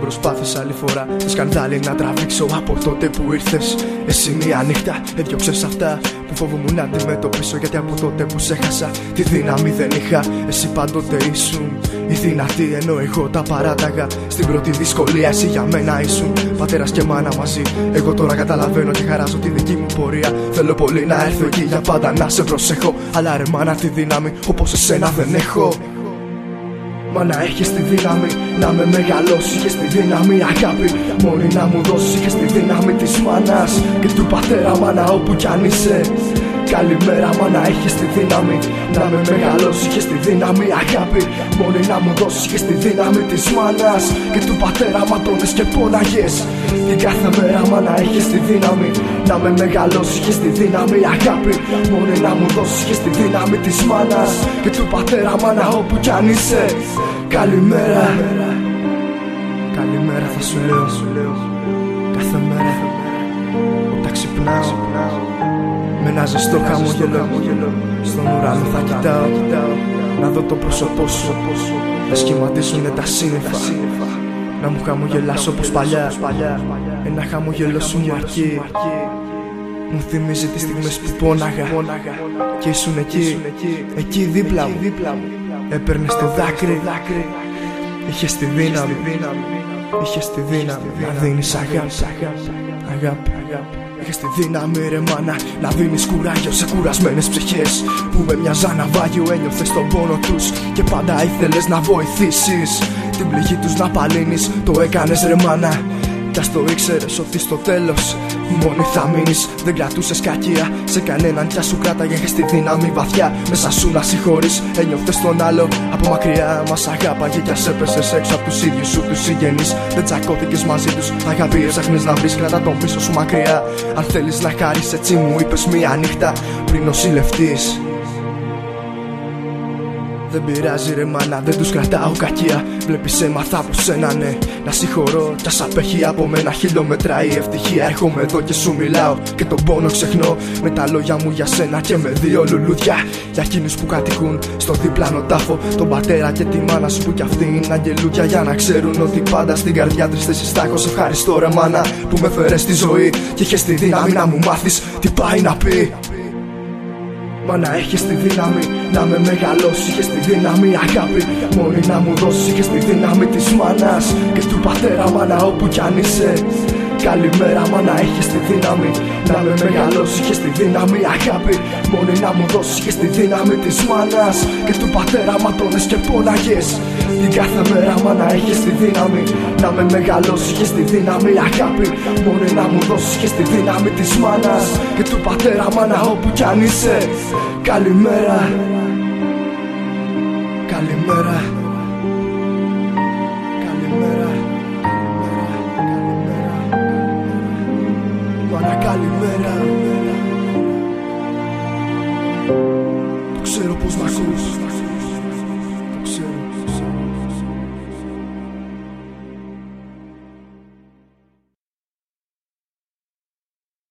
Δεν προσπάθησα άλλη φορά το σκανδάλι να τραβήξω από τότε που ήρθες. Εσύ μία νύχτα έδιωξες αυτά που φοβούμουν να αντιμετωπίσω Γιατί από τότε που σε χάσα τη δύναμη δεν είχα. Εσύ πάντοτε ήσουν η δυνατή ενώ εγώ τα παράταγα. Στην πρώτη δυσκολία εσύ για μένα ήσουν Πατέρας και μάνα μαζί. Εγώ τώρα καταλαβαίνω και χαράζω τη δική μου πορεία. Θέλω πολύ να έρθω εκεί για πάντα να σε προσέχω. Αλλά ρε μάνα τη δύναμη όπως εσένα δεν έχω Μα να έχεις τη δύναμη να με μεγαλώσει Είχες τη δύναμη αγάπη. Μόνη να μου δώσεις Είχες τη δύναμη της μάνας Και του πατέρα μάνα όπου κι αν είσαι Καλημέρα μα να έχεις τη δύναμη. Να με μεγαλώσεις Είχες τη δύναμη αγάπη. Μόνη να μου δώσεις Είχες τη δύναμη της μάνας Και του πατέρα ματώνες και πόναγες. Την κάθε μέρα μα να έχεις τη δύναμη. Να με μεγαλώσεις Είχες τη δύναμη αγάπη. Μόνη να μου δώσεις Είχες τη δύναμη της μάνας Και του πατέρα μάνα όπου κι αν είσαι. Καλημέρα. Καλημέρα θα σου λέω. Κάθε μέρα Όταν ξυπνάω Με ένα ζεστό χαμόγελο Στον ουρανό θα κοιτάω Να δω το πρόσωπό σου. Να σχηματίζουν τα σύννεφα. Να μου χαμογελάς όπως παλιά. Ένα χαμογελό σου μου αρκεί. Μου θυμίζει τις στιγμές που πόναγα Και ήσουν εκεί, εκεί δίπλα μου. Έπαιρνες το δάκρυ. Είχες τη δύναμη. Είχες τη δύναμη. Να δίνεις αγάπη. Αγάπη, αγάπη Είχες τη δύναμη ρε μάνα να δίνεις κουράγιο σε κουρασμένες ψυχές. Που με μια ζαναβάγιο ένιωθες τον πόνο τους Και πάντα ήθελες να βοηθήσεις. Την πληγή τους να παλύνεις Το έκανες ρε μάνα. Κι ας το ήξερες ότι στο τέλος Μόνη θα μείνεις, δεν κρατούσες κακία σε κανέναν. Κι σου κράταγε τη δύναμη βαθιά. Μέσα σου να συγχωρείς, ένιωθες τον άλλο από μακριά. Μας αγάπαγε κι ας έπεσες έξω από τους ίδιους σου τους συγγενείς. Δεν τσακώθηκες μαζί τους, αγάπη έψαχνες να βρεις. Κρατά το πίσω σου μακριά. Αν θέλεις να χάρει, έτσι μου είπες μία νύχτα πριν νοσηλευτείς. Δεν πειράζει ρε μάνα, δεν τους κρατάω κακία. Βλέπεις έμαθα από σένα ναι Να συγχωρώ κι ας απέχει από μένα χιλιόμετρα η ευτυχία. Έρχομαι εδώ και σου μιλάω και τον πόνο ξεχνώ. Με τα λόγια μου για σένα και με δύο λουλούδια. Για εκείνους που κατοικούν στο διπλάνο τάφο Τον πατέρα και τη μάνα σου που κι αυτοί είναι αγγελούδια Για να ξέρουν ότι πάντα στην καρδιά τρεις θέσεις τάχω Σε ευχαριστώ ρε μάνα που με φέρες στη ζωή Και είχες τη δύναμη να μου μάθεις τι πάει να πει Μα να έχεις τη δύναμη να με μεγαλώσεις Είχες τη δύναμη αγάπη Μόνη να μου δώσεις Είχες τη δύναμη της μάνας Και του πατέρα μάνα όπου κι αν είσαι Καλημέρα μα να έχεις τη δύναμη. Να με μεγαλώσεις Είχες τη δύναμη αγάπη. Μόνη να μου δώσεις Είχες τη δύναμη της μάνας. Και του πατέρα ματώνες και πόναγες. Την κάθε μέρα μα να έχεις τη δύναμη. Να με μεγαλώσεις Είχες τη δύναμη αγάπη. Μόνη να μου δώσεις Είχες τη δύναμη της μάνας. Και του πατέρα μάνα όπου κι αν είσαι. Καλημέρα Καλημέρα Μάνα καλημέρα Το ξέρω πως μ' ακούς